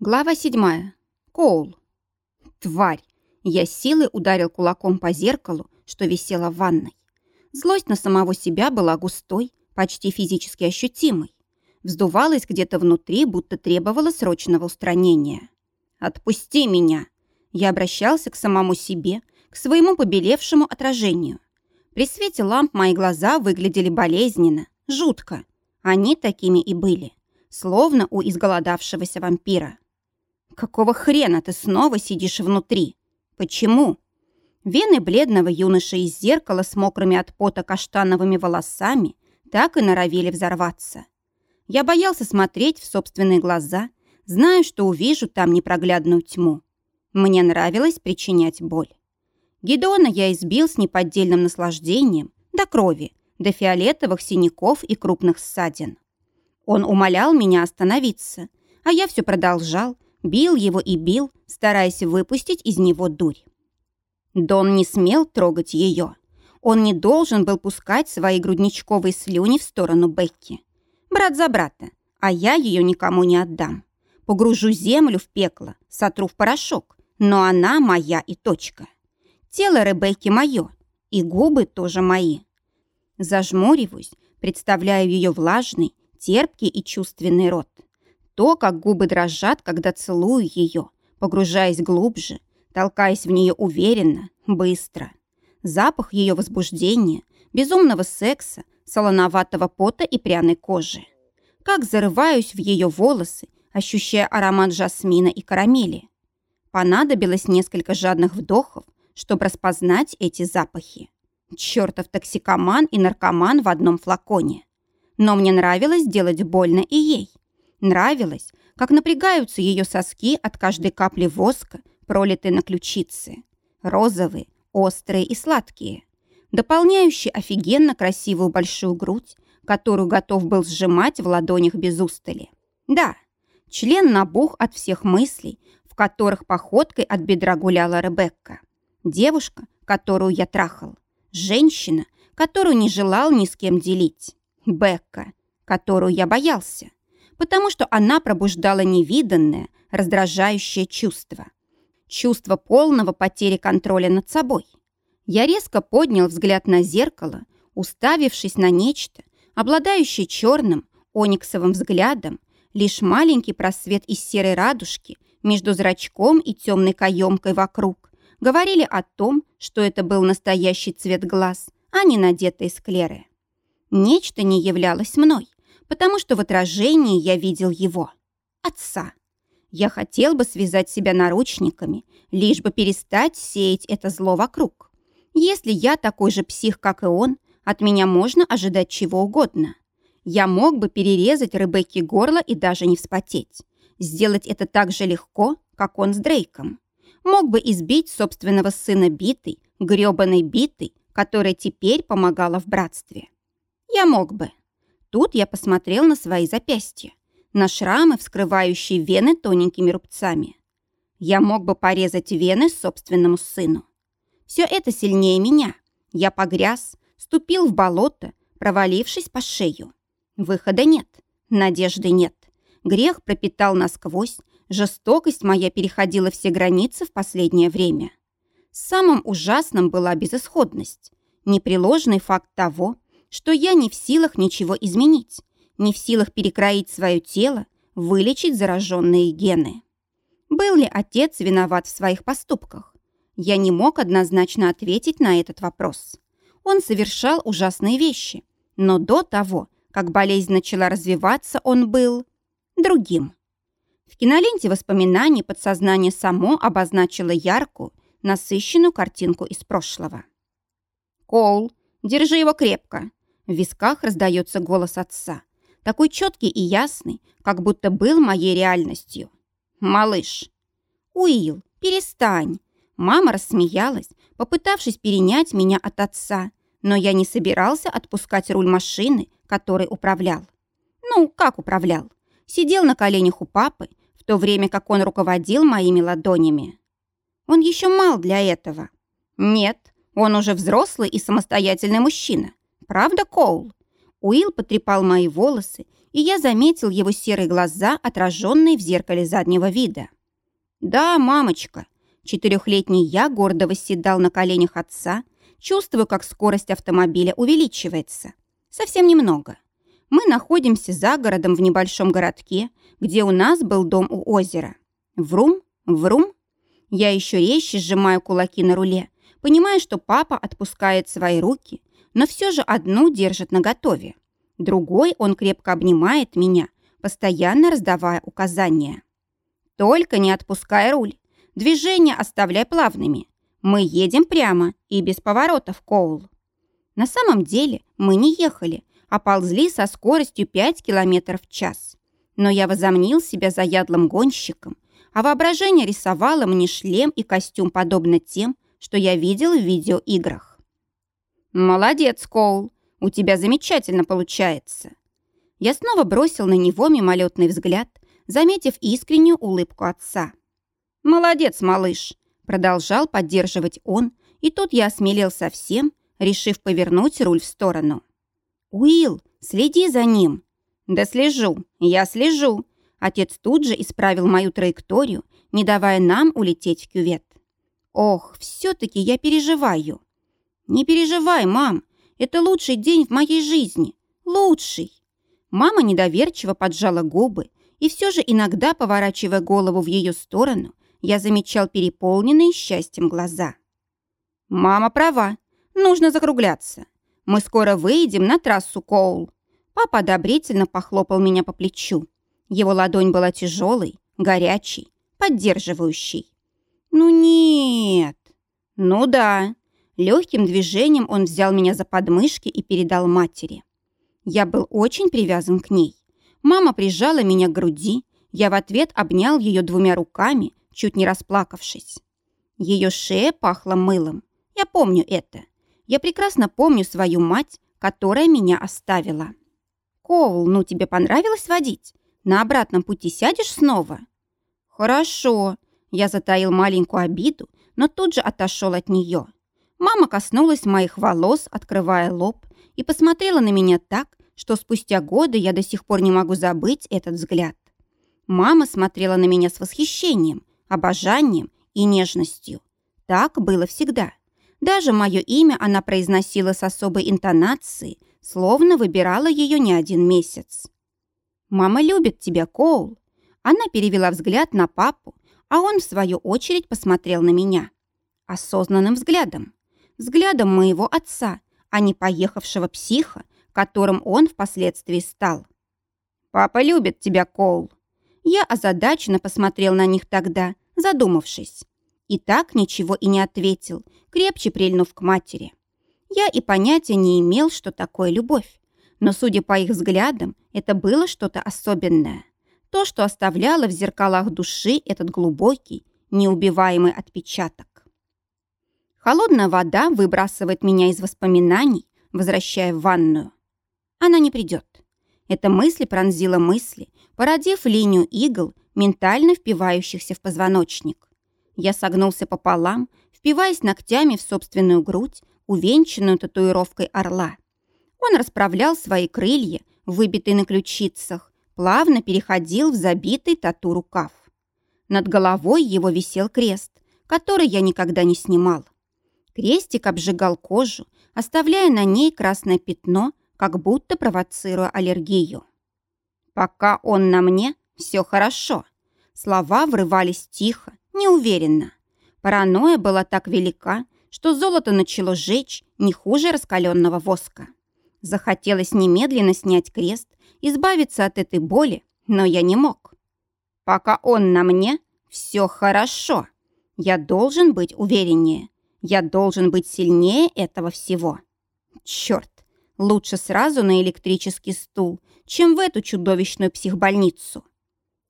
Глава седьмая. Коул. Тварь. Я силой ударил кулаком по зеркалу, что висело в ванной. Злость на самого себя была густой, почти физически ощутимой. Вздувалась где-то внутри, будто требовала срочного устранения. «Отпусти меня!» Я обращался к самому себе, к своему побелевшему отражению. При свете ламп мои глаза выглядели болезненно, жутко. Они такими и были, словно у изголодавшегося вампира. Какого хрена ты снова сидишь внутри? Почему? Вены бледного юноши из зеркала с мокрыми от пота каштановыми волосами так и норовили взорваться. Я боялся смотреть в собственные глаза, зная, что увижу там непроглядную тьму. Мне нравилось причинять боль. Гедона я избил с неподдельным наслаждением, до крови, до фиолетовых синяков и крупных ссадин. Он умолял меня остановиться, а я все продолжал, Бил его и бил, стараясь выпустить из него дурь. Дон не смел трогать ее. Он не должен был пускать свои грудничковые слюни в сторону Бекки. Брат за брата, а я ее никому не отдам. Погружу землю в пекло, сотру в порошок, но она моя и точка. Тело Ребекки мое, и губы тоже мои. Зажмуриваюсь, представляю ее влажный, терпкий и чувственный рот. То, как губы дрожат, когда целую ее, погружаясь глубже, толкаясь в нее уверенно, быстро. Запах ее возбуждения, безумного секса, солоноватого пота и пряной кожи. Как зарываюсь в ее волосы, ощущая аромат жасмина и карамели. Понадобилось несколько жадных вдохов, чтобы распознать эти запахи. Чертов токсикоман и наркоман в одном флаконе. Но мне нравилось делать больно и ей. Нравилось, как напрягаются ее соски от каждой капли воска, пролитой на ключицы. Розовые, острые и сладкие. Дополняющие офигенно красивую большую грудь, которую готов был сжимать в ладонях без устали. Да, член набух от всех мыслей, в которых походкой от бедра гуляла Ребекка. Девушка, которую я трахал. Женщина, которую не желал ни с кем делить. Бекка, которую я боялся потому что она пробуждала невиданное, раздражающее чувство. Чувство полного потери контроля над собой. Я резко поднял взгляд на зеркало, уставившись на нечто, обладающее черным, ониксовым взглядом, лишь маленький просвет из серой радужки между зрачком и темной каемкой вокруг, говорили о том, что это был настоящий цвет глаз, а не надетые склеры. Нечто не являлось мной, потому что в отражении я видел его, отца. Я хотел бы связать себя наручниками, лишь бы перестать сеять это зло вокруг. Если я такой же псих, как и он, от меня можно ожидать чего угодно. Я мог бы перерезать Ребекке горло и даже не вспотеть. Сделать это так же легко, как он с Дрейком. Мог бы избить собственного сына битой, грёбаной битой, которая теперь помогала в братстве. Я мог бы. Тут я посмотрел на свои запястья, на шрамы, вскрывающие вены тоненькими рубцами. Я мог бы порезать вены собственному сыну. Все это сильнее меня. Я погряз, ступил в болото, провалившись по шею. Выхода нет, надежды нет. Грех пропитал насквозь, жестокость моя переходила все границы в последнее время. Самым ужасным была безысходность, непреложный факт того, что я не в силах ничего изменить, не в силах перекроить свое тело, вылечить зараженные гены. Был ли отец виноват в своих поступках? Я не мог однозначно ответить на этот вопрос. Он совершал ужасные вещи, но до того, как болезнь начала развиваться, он был другим. В киноленте воспоминаний подсознание само обозначило яркую, насыщенную картинку из прошлого. «Коул, держи его крепко. В висках раздается голос отца. Такой четкий и ясный, как будто был моей реальностью. «Малыш!» «Уилл, перестань!» Мама рассмеялась, попытавшись перенять меня от отца, но я не собирался отпускать руль машины, которой управлял. Ну, как управлял? Сидел на коленях у папы, в то время как он руководил моими ладонями. Он еще мал для этого. Нет, он уже взрослый и самостоятельный мужчина. Правда, Коул? Уилл потрепал мои волосы, и я заметил его серые глаза, отраженные в зеркале заднего вида. «Да, мамочка». Четырехлетний я гордо восседал на коленях отца, чувствую, как скорость автомобиля увеличивается. Совсем немного. Мы находимся за городом в небольшом городке, где у нас был дом у озера. Врум, врум. Я еще резче сжимаю кулаки на руле, понимая, что папа отпускает свои руки, но все же одну держит наготове. Другой он крепко обнимает меня, постоянно раздавая указания. «Только не отпускай руль. Движения оставляй плавными. Мы едем прямо и без поворотов, Коул». На самом деле мы не ехали, а ползли со скоростью 5 км в час. Но я возомнил себя заядлым гонщиком, а воображение рисовало мне шлем и костюм подобно тем, что я видел в видеоиграх. «Молодец, Коул, у тебя замечательно получается». Я снова бросил на него мимолетный взгляд, заметив искреннюю улыбку отца. «Молодец, малыш», — продолжал поддерживать он, и тут я осмелел совсем, решив повернуть руль в сторону. «Уилл, следи за ним!» «Да слежу, я слежу!» Отец тут же исправил мою траекторию, не давая нам улететь в кювет. «Ох, все-таки я переживаю!» «Не переживай, мам, это лучший день в моей жизни! Лучший!» Мама недоверчиво поджала губы, и все же иногда, поворачивая голову в ее сторону, я замечал переполненные счастьем глаза. «Мама права, нужно закругляться. Мы скоро выйдем на трассу Коул». Папа одобрительно похлопал меня по плечу. Его ладонь была тяжелой, горячей, поддерживающей. «Ну нет!» «Ну да!» Легким движением он взял меня за подмышки и передал матери. Я был очень привязан к ней. Мама прижала меня к груди, я в ответ обнял ее двумя руками, чуть не расплакавшись. Ее шея пахла мылом. Я помню это. Я прекрасно помню свою мать, которая меня оставила. «Коул, ну тебе понравилось водить? На обратном пути сядешь снова?» «Хорошо». Я затаил маленькую обиду, но тут же отошел от нее. Мама коснулась моих волос, открывая лоб, и посмотрела на меня так, что спустя годы я до сих пор не могу забыть этот взгляд. Мама смотрела на меня с восхищением, обожанием и нежностью. Так было всегда. Даже мое имя она произносила с особой интонацией, словно выбирала ее не один месяц. «Мама любит тебя, Коул». Она перевела взгляд на папу, а он, в свою очередь, посмотрел на меня. Осознанным взглядом. Взглядом моего отца, а не поехавшего психа, которым он впоследствии стал. «Папа любит тебя, Коул». Я озадаченно посмотрел на них тогда, задумавшись. И так ничего и не ответил, крепче прильнув к матери. Я и понятия не имел, что такое любовь. Но, судя по их взглядам, это было что-то особенное. То, что оставляло в зеркалах души этот глубокий, неубиваемый отпечаток. Холодная вода выбрасывает меня из воспоминаний, возвращая в ванную. Она не придет. Эта мысль пронзила мысли, породив линию игл, ментально впивающихся в позвоночник. Я согнулся пополам, впиваясь ногтями в собственную грудь, увенчанную татуировкой орла. Он расправлял свои крылья, выбитые на ключицах, плавно переходил в забитый тату рукав. Над головой его висел крест, который я никогда не снимал. Крестик обжигал кожу, оставляя на ней красное пятно, как будто провоцируя аллергию. «Пока он на мне, все хорошо». Слова врывались тихо, неуверенно. Паранойя была так велика, что золото начало жечь не хуже раскаленного воска. Захотелось немедленно снять крест, избавиться от этой боли, но я не мог. Пока он на мне, все хорошо. Я должен быть увереннее. Я должен быть сильнее этого всего. Черт, лучше сразу на электрический стул, чем в эту чудовищную психбольницу.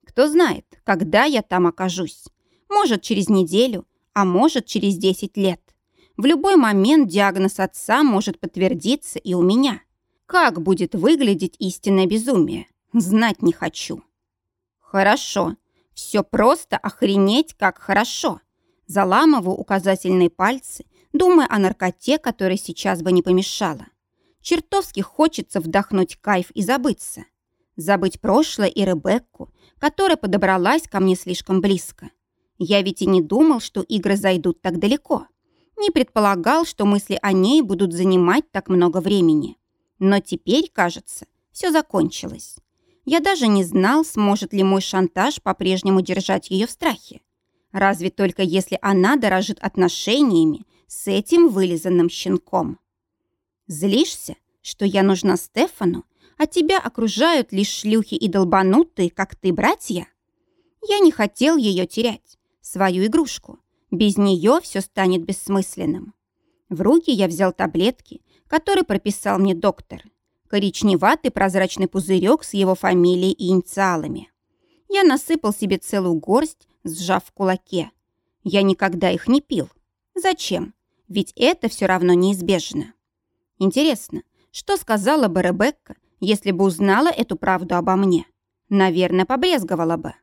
Кто знает, когда я там окажусь. Может, через неделю, а может, через 10 лет. В любой момент диагноз отца может подтвердиться и у меня. Как будет выглядеть истинное безумие? Знать не хочу. Хорошо. Все просто охренеть, как хорошо. Заламываю указательные пальцы, думая о наркоте, которая сейчас бы не помешала. Чертовски хочется вдохнуть кайф и забыться. Забыть прошлое и Ребекку, которая подобралась ко мне слишком близко. Я ведь и не думал, что игры зайдут так далеко. Не предполагал, что мысли о ней будут занимать так много времени. Но теперь, кажется, все закончилось. Я даже не знал, сможет ли мой шантаж по-прежнему держать ее в страхе. Разве только если она дорожит отношениями с этим вылизанным щенком. Злишься, что я нужна Стефану, а тебя окружают лишь шлюхи и долбанутые, как ты, братья? Я не хотел ее терять, свою игрушку. Без нее все станет бессмысленным. В руки я взял таблетки, которые прописал мне доктор. Коричневатый прозрачный пузырек с его фамилией и инициалами. Я насыпал себе целую горсть, сжав в кулаке. Я никогда их не пил. Зачем? Ведь это все равно неизбежно. Интересно, что сказала бы Ребекка, если бы узнала эту правду обо мне. Наверное, побрезговала бы.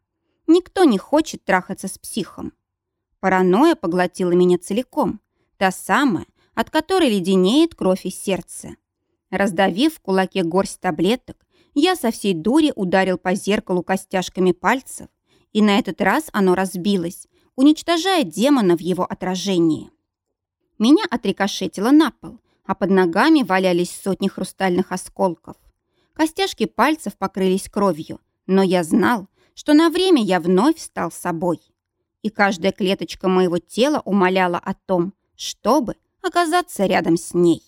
Никто не хочет трахаться с психом. Паранойя поглотила меня целиком. Та самая, от которой леденеет кровь из сердца. Раздавив в кулаке горсть таблеток, я со всей дури ударил по зеркалу костяшками пальцев, и на этот раз оно разбилось, уничтожая демона в его отражении. Меня отрикошетило на пол, а под ногами валялись сотни хрустальных осколков. Костяшки пальцев покрылись кровью, но я знал, что на время я вновь стал собой. И каждая клеточка моего тела умоляла о том, чтобы оказаться рядом с ней.